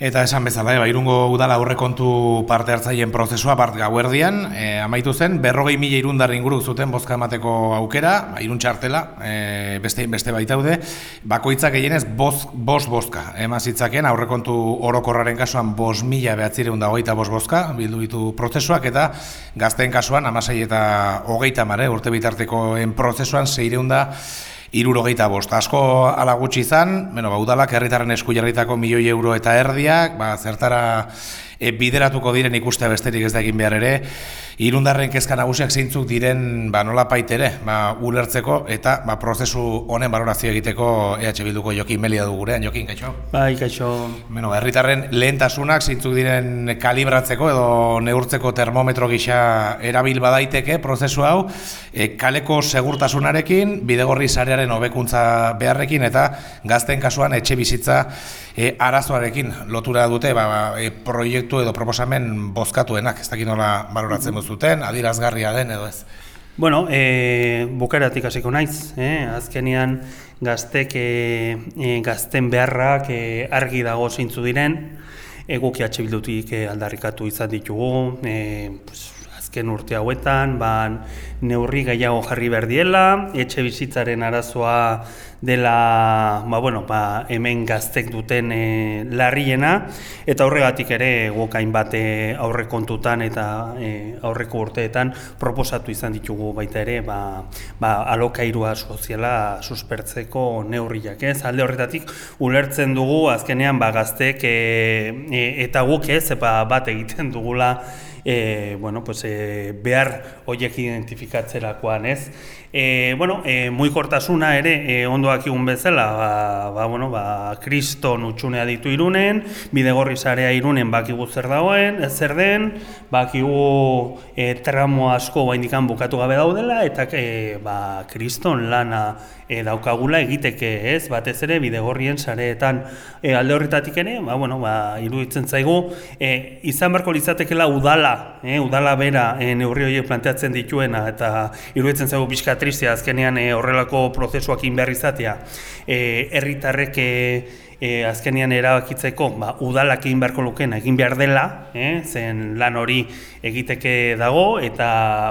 Eta esan bezala, eba, irungo udala aurrekontu parte hartzaien prozesua part gauerdian, e, amaitu zen, berrogei mila irundar inguru zuten bozka emateko aukera, ba, irun txartela, e, beste, beste baitaude, bakoitzak gehienez boz, boz bozka, emazitzaken aurrekontu orokorraren kasuan boz mila behatzireun da hogeita boz bozka, bildu ditu prozesuak, eta gazteen kasuan amasai eta hogeita mare, urte bitartekoen prozesuan zeireun da irurogeita bost. Asko ala gutxi izan, bueno, ba, udalak herritarren esku jarritako milioi euro eta erdiak, ba, zertara e, bideratuko diren ikustea besterik ez da egin behar ere, irundarren kezka nagusiak zeintzuk diren ba, nola paitere, ba, ulertzeko eta ba, prozesu honen balorazio egiteko EH Bilduko Jokin Melia du gurean, Jokin, kaixo? Bai, kaixo. Bueno, herritarren lehentasunak zeintzuk diren kalibratzeko edo neurtzeko termometro gisa erabil badaiteke prozesu hau, e, kaleko segurtasunarekin, bidegorri sarearen hobekuntza beharrekin eta gazten kasuan etxe bizitza e, arazoarekin lotura dute ba, e, proiektu edo proposamen bozkatuenak, ez dakit nola baloratzen duzuten, adirazgarria den edo ez? Bueno, e, bukeratik hasiko naiz, eh? azkenean gaztek e, gazten beharrak e, argi dago zeintzu diren, eguki atxibildutik e, aldarrikatu izan ditugu, e, pues, azken urte hauetan, ba, neurri gehiago jarri behar diela, etxe bizitzaren arazoa dela ba, bueno, ba, hemen gaztek duten e, larriena. Eta horregatik ere gokain bate aurre kontutan eta e, aurreko urteetan proposatu izan ditugu baita ere ba, ba, alokairua soziala suspertzeko neurriak ez? Alde horretatik ulertzen dugu azkenean ba, gaztek e, e, eta guk ez? Ba, bat egiten dugula e, bueno, pues, e, behar horiek identifikatzerakoan ez? E, bueno, e, muy kortasuna ere, e, ondoak igun bezala, ba, ba, bueno, ba, kriston utxunea ditu irunen, bidegorri zarea irunen bakigu zer dagoen, ez zer den, bakigu e, tramo asko baindikan bukatu gabe daudela, eta e, ba, kriston lana e, daukagula egiteke ez, batez ere bidegorrien sareetan. E, alde horretatik ere, ba, bueno, ba, iruditzen zaigu, e, izan barko litzatekela udala, e, udala bera e, neurri horiek planteatzen dituena, eta iruditzen zaigu pixka tristea azkenean e, horrelako prozesuak behar izatea. Eh, herritarrek e, e, azkenean erabakitzeko ba, udalak egin beharko lukena egin behar dela, e, zen lan hori egiteke dago eta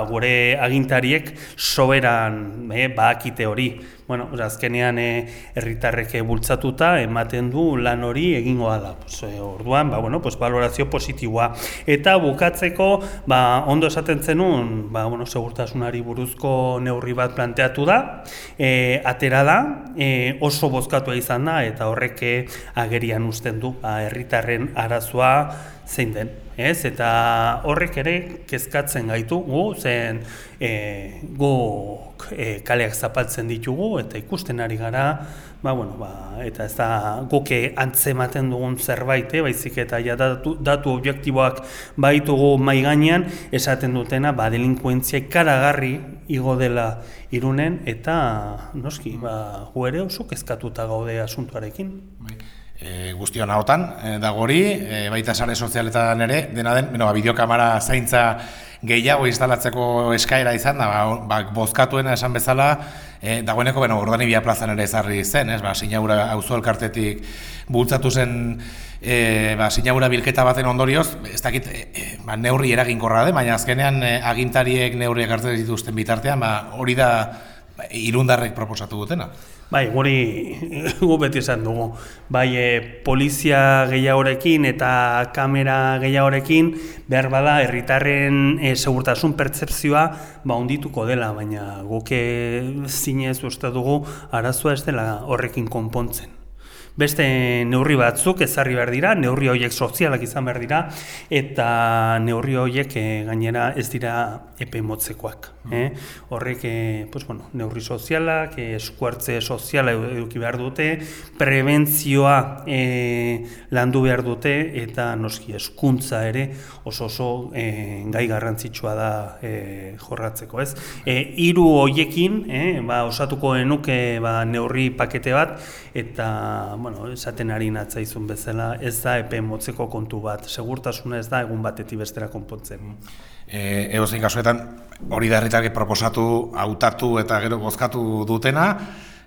gure agintariek soberan e, bakite hori bueno, azkenean eh, herritarrek e, bultzatuta ematen du lan hori egingo da. Pues, e, orduan, ba, bueno, pues, valorazio positiboa. Eta bukatzeko, ba, ondo esaten zenun, ba, bueno, segurtasunari buruzko neurri bat planteatu da, e, atera da, e, oso bozkatua izan da, eta horrek agerian uzten du, ba, herritarren arazoa zein den. Ez? Eta horrek ere kezkatzen gaitu gu, zen e, gu e, kaleak zapaltzen ditugu eta ikusten ari gara, ba, bueno, ba, eta ez da guke antzematen dugun zerbait, eh, baizik eta ja, datu, datu objektiboak baitugu mai gainean esaten dutena ba, delinkuentzia ikaragarri igo dela irunen eta noski, ba, gu ere oso kezkatuta gaude asuntuarekin. Bai e, guztion ahotan e, dago hori, e, baita sare sozialetan ere, dena den, bueno, ba, bideokamara zaintza gehiago instalatzeko eskaera izan, da, ba, ba, bozkatuena esan bezala, e, dagoeneko, bueno, urdanibia plazan ere ezarri zen, ez, ba, sinaura auzo elkartetik bultzatu zen e, ba, sinaura bilketa baten ondorioz, ez dakit, e, ba, neurri eraginkorra de, baina azkenean e, agintariek neurriak hartzen dituzten bitartean, ba, hori da irundarrek proposatu dutena. Bai, guri gu beti esan dugu. Bai, e, polizia gehiagorekin eta kamera gehiagorekin behar bada herritarren e, segurtasun pertsepzioa ba ondituko dela, baina guke zinez uste dugu arazoa ez dela horrekin konpontzen beste neurri batzuk ezarri behar dira, neurri horiek sozialak izan behar dira, eta neurri horiek e, gainera ez dira epe motzekoak. Eh? Horrek, e, pues, bueno, neurri sozialak, e, eskuartze soziala eduki behar dute, prebentzioa e, landu behar dute, eta noski eskuntza ere oso oso e, gai garrantzitsua da e, jorratzeko. Ez? E, iru horiekin, e, ba, osatuko enuke ba, neurri pakete bat, eta bueno, esaten ari natzaizun bezala, ez da epe motzeko kontu bat, segurtasuna ez da egun batetik bestera konpontzen. E, Ego kasuetan, hori da herritarke proposatu, hautatu eta gero bozkatu dutena,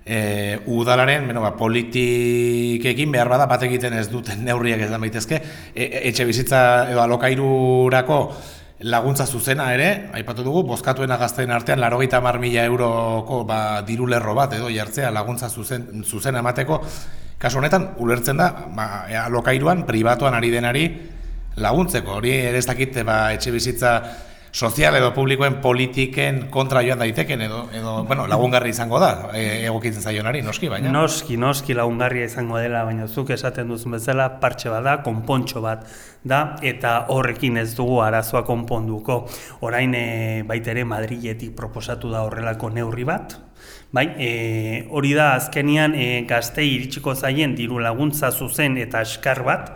e, udalaren, bueno, ba, politikekin behar bada bat egiten ez duten neurriak ez da baitezke, e, e, etxe bizitza edo alokairurako laguntza zuzena ere, aipatu dugu, bozkatuena gazteen artean, larogeita mar mila euroko ba, diru lerro bat edo jartzea laguntza zuzen, zuzena emateko, kasu honetan, ulertzen da, ba, alokairuan, pribatuan ari denari laguntzeko, hori ere ez dakite ba, etxe bizitza sozial edo publikoen politiken kontra joan daiteken edo, edo bueno, lagungarri izango da e, egokitzen zaionari, noski baina? Noski, noski lagungarria izango dela, baina zuk esaten duzun bezala partxe bat da, konpontxo bat da, eta horrekin ez dugu arazoa konponduko. Orain e, baitere Madriletik proposatu da horrelako neurri bat, Bai, e, hori da azkenian e, gazte iritsiko zaien diru laguntza zuzen eta eskar bat,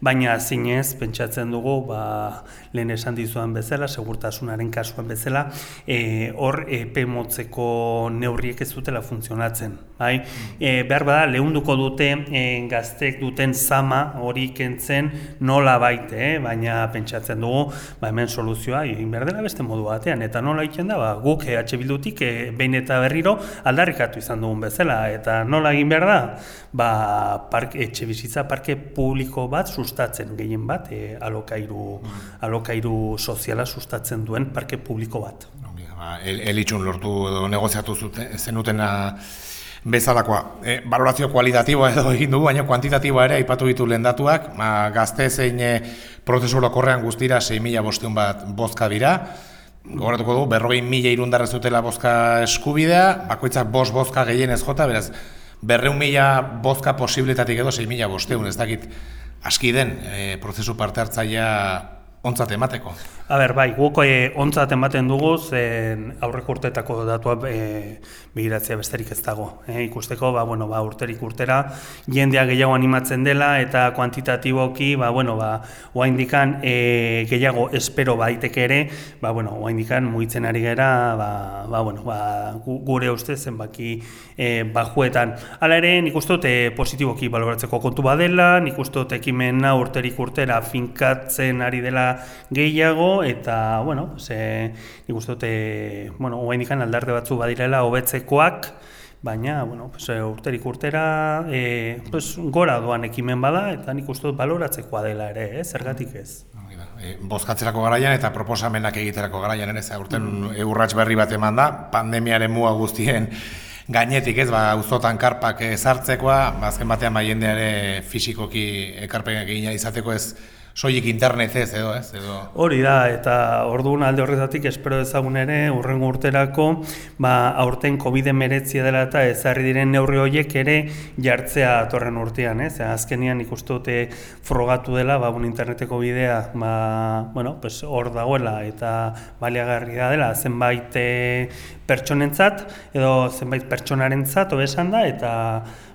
baina zinez pentsatzen dugu ba, lehen esan dizuan bezala, segurtasunaren kasuan bezala, e, hor epe motzeko neurriek ez dutela funtzionatzen. Bai? E, behar bada, lehunduko dute e, gaztek duten zama hori kentzen nola baite, eh? baina pentsatzen dugu ba, hemen soluzioa egin behar dela beste modu batean, eta nola egiten da, ba, guk EH Bildutik e, behin eta berriro aldarrikatu izan dugun bezala, eta nola egin behar da, ba, parke, etxe bizitza parke publiko bat sustatzen gehien bat, e, alokairu, mm. alokairu soziala sustatzen duen parke publiko bat. Ba, elitxun lortu edo negoziatu zuten, zenutena bezalakoa. E, valorazio kualitatiboa edo egin dugu, baina kuantitatiboa ere aipatu ditu lehen datuak, ba, gazte zein e, prozesu lokorrean guztira 6.000 bosteun bat bozka dira, Gogoratuko dugu, berrogei mila irundarra zutela bozka eskubidea, bakoitzak bost bozka gehienez jota, beraz, berreun mila bozka posibiletatik edo 6 mila bosteun, ez dakit, aski den e, prozesu parte hartzaia ontzat emateko. A ber, bai, guk e, ontzat ematen dugu, zen aurreko urtetako datua e, begiratzea besterik ez dago. E, ikusteko, ba, bueno, ba, urterik urtera, jendea gehiago animatzen dela, eta kuantitatiboki, ba, bueno, ba, oa indikan e, gehiago espero baiteke ere, ba, bueno, oa indikan mugitzen ari gera, ba, ba, bueno, ba, gure uste zenbaki e, bajuetan. Hala ere, nik uste positiboki baloratzeko kontu badela, nik uste ekimena urterik urtera finkatzen ari dela gehiago eta bueno, ze nik uste dute, bueno, oraindikan aldarde batzu badirela hobetzekoak, baina bueno, pues, eh, urterik urtera e, pues, gora doan ekimen bada eta nik uste dut baloratzekoa dela ere, eh? zergatik ez. E, bozkatzerako garaian eta proposamenak egiterako garaian ere, urten mm. urrats berri bat eman da, pandemiaren muga guztien gainetik ez, ba, uzotan karpak ezartzekoa, ba, batean ba, jendeare fisikoki ekarpenak egina izateko ez, soilik internetez edo, ez? Edo... Hori da, eta orduan alde horretatik espero ezagun ere, urrengo urterako, ba, aurten COVID-19 meretzia dela eta ezarri diren neurri horiek ere jartzea atorren urtean, ez? Azkenian ikustu dute frogatu dela, ba, un interneteko bidea, ba, bueno, pues, hor dagoela eta baliagarria dela, zenbait e, pertsonentzat, edo zenbait pertsonarentzat, hobesan da, eta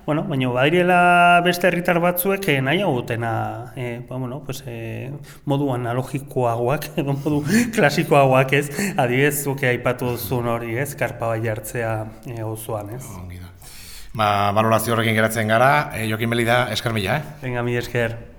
Bueno, baina badirela beste herritar batzuek eh, nahi dutena, eh, ba, bueno, pues, eh, modu analogikoagoak, edo modu klasikoagoak ez, adibidez zuke aipatu duzun hori ez, karpa bai hartzea eh, osoan ez. Ba, valorazio horrekin geratzen gara, eh, Jokin Belida, esker mila, eh? Venga, mi esker.